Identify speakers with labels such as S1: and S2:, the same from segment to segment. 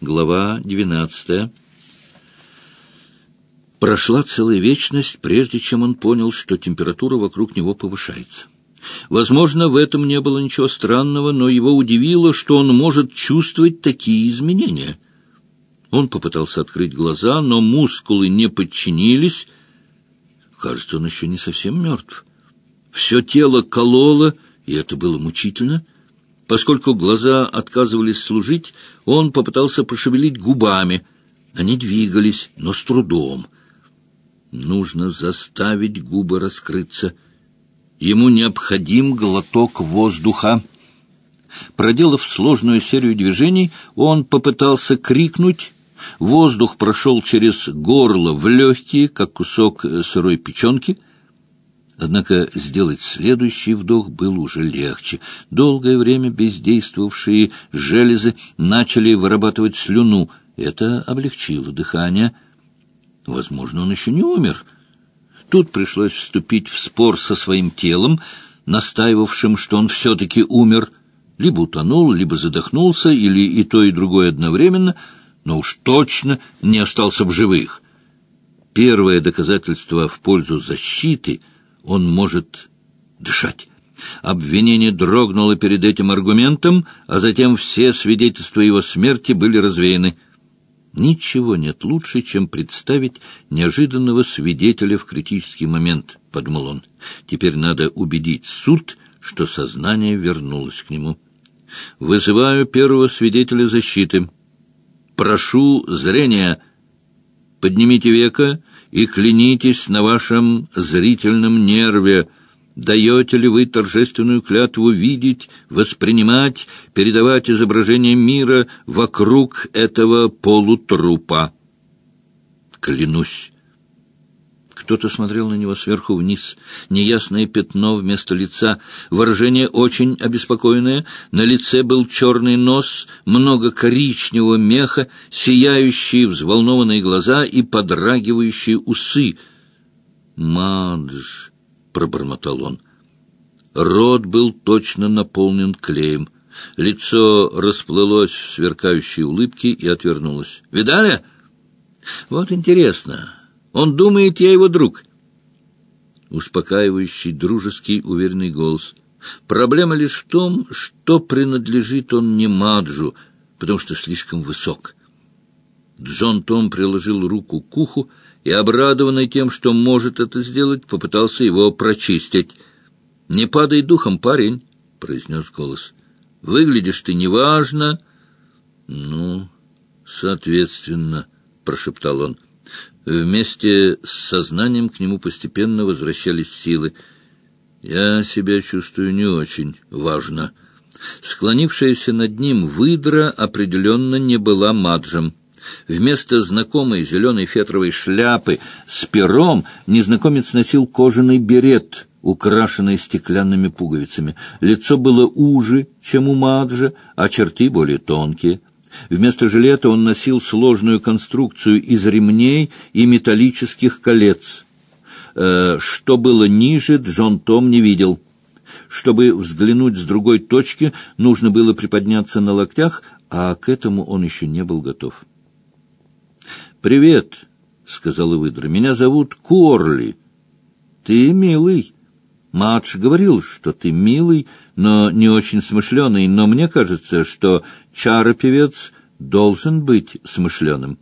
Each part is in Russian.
S1: Глава двенадцатая. Прошла целая вечность, прежде чем он понял, что температура вокруг него повышается. Возможно, в этом не было ничего странного, но его удивило, что он может чувствовать такие изменения. Он попытался открыть глаза, но мускулы не подчинились. Кажется, он еще не совсем мертв. Все тело кололо, и это было мучительно. Поскольку глаза отказывались служить, он попытался пошевелить губами. Они двигались, но с трудом. Нужно заставить губы раскрыться — Ему необходим глоток воздуха. Проделав сложную серию движений, он попытался крикнуть. Воздух прошел через горло в легкие, как кусок сырой печенки. Однако сделать следующий вдох было уже легче. Долгое время бездействовавшие железы начали вырабатывать слюну. Это облегчило дыхание. Возможно, он еще не умер — Тут пришлось вступить в спор со своим телом, настаивавшим, что он все-таки умер, либо утонул, либо задохнулся, или и то, и другое одновременно, но уж точно не остался в живых. Первое доказательство в пользу защиты — он может дышать. Обвинение дрогнуло перед этим аргументом, а затем все свидетельства его смерти были развеяны — Ничего нет лучше, чем представить неожиданного свидетеля в критический момент, — подумал он. Теперь надо убедить суд, что сознание вернулось к нему. Вызываю первого свидетеля защиты. Прошу зрения. Поднимите века и клянитесь на вашем зрительном нерве — Даете ли вы торжественную клятву видеть, воспринимать, передавать изображение мира вокруг этого полутрупа? Клянусь. Кто-то смотрел на него сверху вниз. Неясное пятно вместо лица, выражение очень обеспокоенное. На лице был черный нос, много коричневого меха, сияющие взволнованные глаза и подрагивающие усы. Мадж! пробормотал он. Рот был точно наполнен клеем. Лицо расплылось в сверкающей улыбке и отвернулось. «Видали? Вот интересно. Он думает, я его друг». Успокаивающий, дружеский, уверенный голос. Проблема лишь в том, что принадлежит он не Маджу, потому что слишком высок. Джон Том приложил руку к уху, и, обрадованный тем, что может это сделать, попытался его прочистить. — Не падай духом, парень, — произнес голос. — Выглядишь ты неважно. — Ну, соответственно, — прошептал он. Вместе с сознанием к нему постепенно возвращались силы. Я себя чувствую не очень важно. Склонившаяся над ним выдра определенно не была маджем. Вместо знакомой зеленой фетровой шляпы с пером незнакомец носил кожаный берет, украшенный стеклянными пуговицами. Лицо было уже, чем у Маджа, а черты более тонкие. Вместо жилета он носил сложную конструкцию из ремней и металлических колец. Э, что было ниже, Джон Том не видел. Чтобы взглянуть с другой точки, нужно было приподняться на локтях, а к этому он еще не был готов. «Привет», — сказала выдра, — «меня зовут Корли. Ты милый. Мадж говорил, что ты милый, но не очень смышленый, но мне кажется, что чаропевец должен быть смышленым».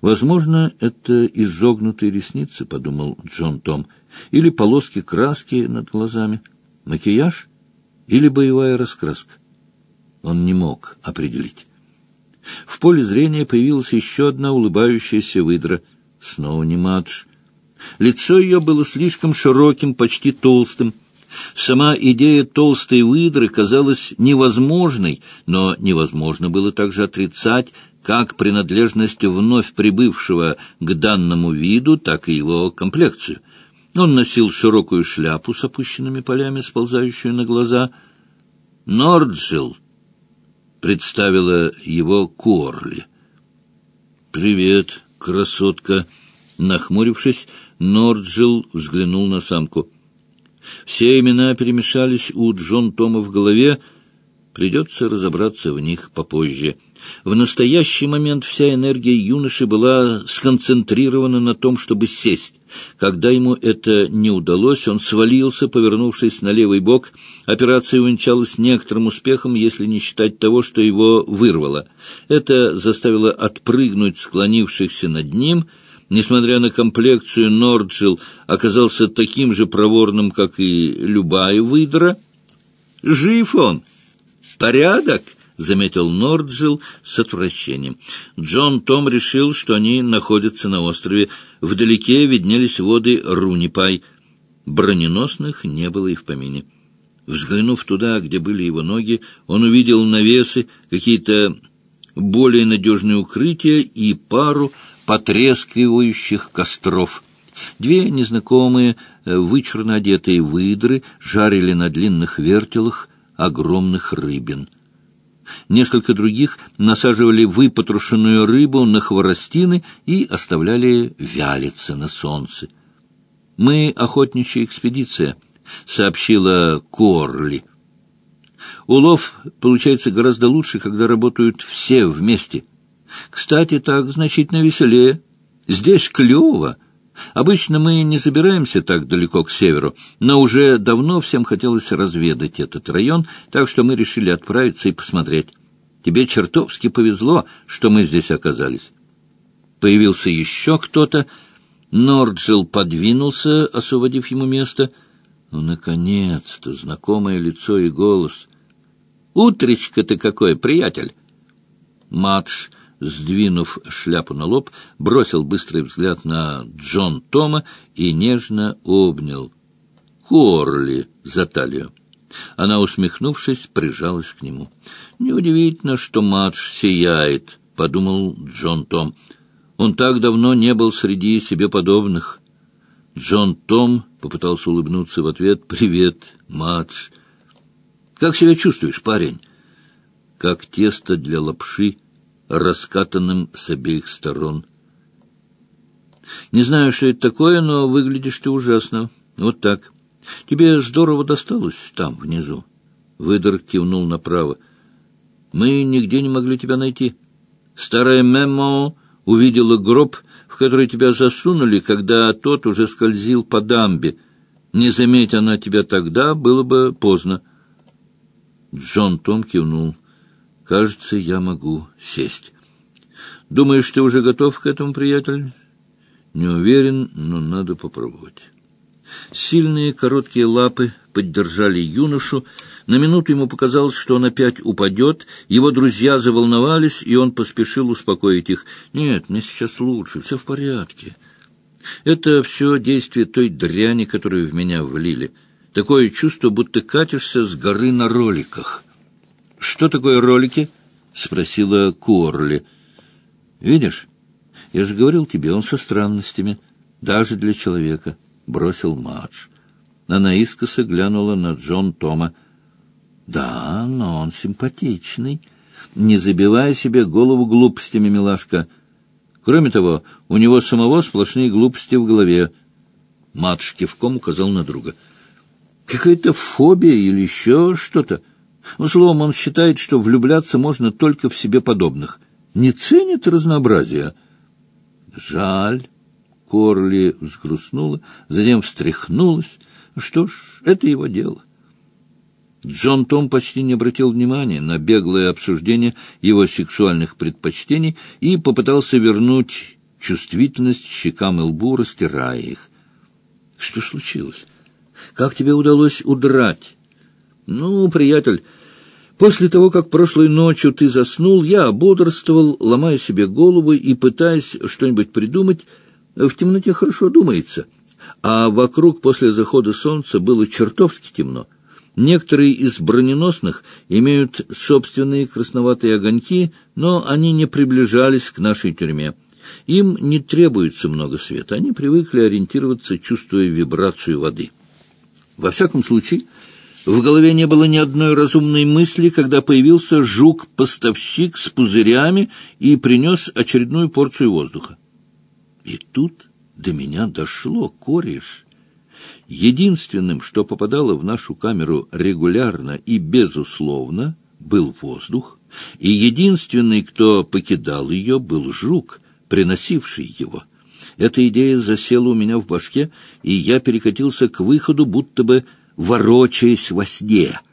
S1: «Возможно, это изогнутые ресницы», — подумал Джон Том, — «или полоски краски над глазами, макияж или боевая раскраска». Он не мог определить. В поле зрения появилась еще одна улыбающаяся выдра. Снова не Мадж. Лицо ее было слишком широким, почти толстым. Сама идея толстой выдры казалась невозможной, но невозможно было также отрицать как принадлежность вновь прибывшего к данному виду, так и его комплекцию. Он носил широкую шляпу с опущенными полями, сползающую на глаза. «Норджилл!» представила его Корли. «Привет, красотка!» Нахмурившись, Норджил взглянул на самку. Все имена перемешались у Джон Тома в голове, придется разобраться в них попозже. В настоящий момент вся энергия юноши была сконцентрирована на том, чтобы сесть. Когда ему это не удалось, он свалился, повернувшись на левый бок. Операция увенчалась некоторым успехом, если не считать того, что его вырвало. Это заставило отпрыгнуть склонившихся над ним. Несмотря на комплекцию, Норджил оказался таким же проворным, как и любая выдра. «Жив он! Порядок!» — заметил Норджил с отвращением. Джон Том решил, что они находятся на острове. Вдалеке виднелись воды Рунипай. Броненосных не было и в помине. Взглянув туда, где были его ноги, он увидел навесы, какие-то более надежные укрытия и пару потрескивающих костров. Две незнакомые, э, вычурно одетые выдры жарили на длинных вертелах огромных рыбин — Несколько других насаживали выпотрошенную рыбу на хворостины и оставляли вялиться на солнце. «Мы охотничья экспедиция», — сообщила Корли. «Улов получается гораздо лучше, когда работают все вместе. Кстати, так значительно веселее. Здесь клево». Обычно мы не забираемся так далеко к северу, но уже давно всем хотелось разведать этот район, так что мы решили отправиться и посмотреть. Тебе чертовски повезло, что мы здесь оказались. Появился еще кто-то. Норджил подвинулся, освободив ему место. Ну, наконец-то, знакомое лицо и голос. «Утречко-то какое, приятель!» Матш сдвинув шляпу на лоб, бросил быстрый взгляд на Джон Тома и нежно обнял Корли за талию. Она, усмехнувшись, прижалась к нему. «Неудивительно, что Мадж сияет», — подумал Джон Том. «Он так давно не был среди себе подобных». Джон Том попытался улыбнуться в ответ. «Привет, Мадж». «Как себя чувствуешь, парень?» «Как тесто для лапши», раскатанным с обеих сторон. Не знаю, что это такое, но выглядишь ты ужасно. Вот так. Тебе здорово досталось там, внизу. Выдор кивнул направо. Мы нигде не могли тебя найти. Старая Мемо увидела гроб, в который тебя засунули, когда тот уже скользил по дамбе. Не заметь она тебя тогда, было бы поздно. Джон Том кивнул. Кажется, я могу сесть. Думаешь, ты уже готов к этому, приятель? Не уверен, но надо попробовать. Сильные короткие лапы поддержали юношу. На минуту ему показалось, что он опять упадет. Его друзья заволновались, и он поспешил успокоить их. «Нет, мне сейчас лучше, все в порядке. Это все действие той дряни, которую в меня влили. Такое чувство, будто катишься с горы на роликах». «Что такое ролики?» — спросила Корли. «Видишь, я же говорил тебе, он со странностями, даже для человека», — бросил Мадж. Она искоса глянула на Джон Тома. «Да, но он симпатичный. Не забивай себе голову глупостями, милашка. Кроме того, у него самого сплошные глупости в голове». Мадж кивком указал на друга. «Какая-то фобия или еще что-то?» Словом, он считает, что влюбляться можно только в себе подобных. Не ценит разнообразия. Жаль. Корли взгрустнула, затем встряхнулась. Что ж, это его дело. Джон Том почти не обратил внимания на беглое обсуждение его сексуальных предпочтений и попытался вернуть чувствительность щекам и лбу, растирая их. Что случилось? Как тебе удалось удрать? Ну, приятель, после того, как прошлой ночью ты заснул, я бодрствовал, ломая себе голову и пытаясь что-нибудь придумать. В темноте хорошо думается. А вокруг после захода солнца было чертовски темно. Некоторые из броненосных имеют собственные красноватые огоньки, но они не приближались к нашей тюрьме. Им не требуется много света, они привыкли ориентироваться, чувствуя вибрацию воды. Во всяком случае, в голове не было ни одной разумной мысли, когда появился жук-поставщик с пузырями и принес очередную порцию воздуха. И тут до меня дошло, кореш. Единственным, что попадало в нашу камеру регулярно и безусловно, был воздух — и единственный, кто покидал ее, был жук, приносивший его. Эта идея засела у меня в башке, и я перекатился к выходу, будто бы ворочаясь во сне —